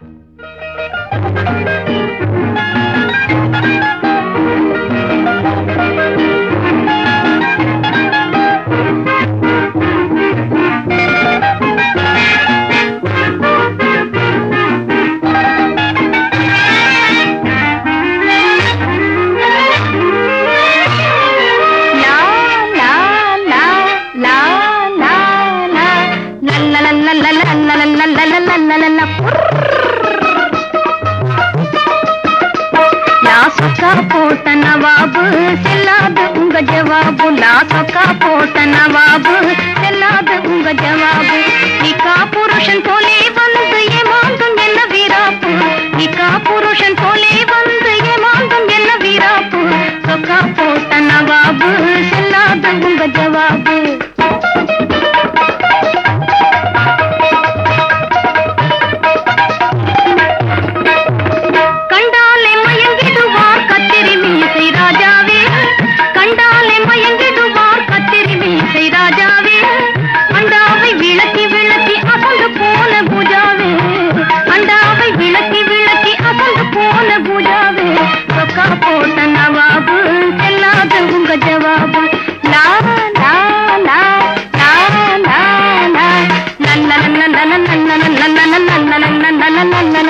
Música போட்ட நவாபு செல்லாது உங்க ஜவாபு லா சொக்கா போட்ட நவாபு la la la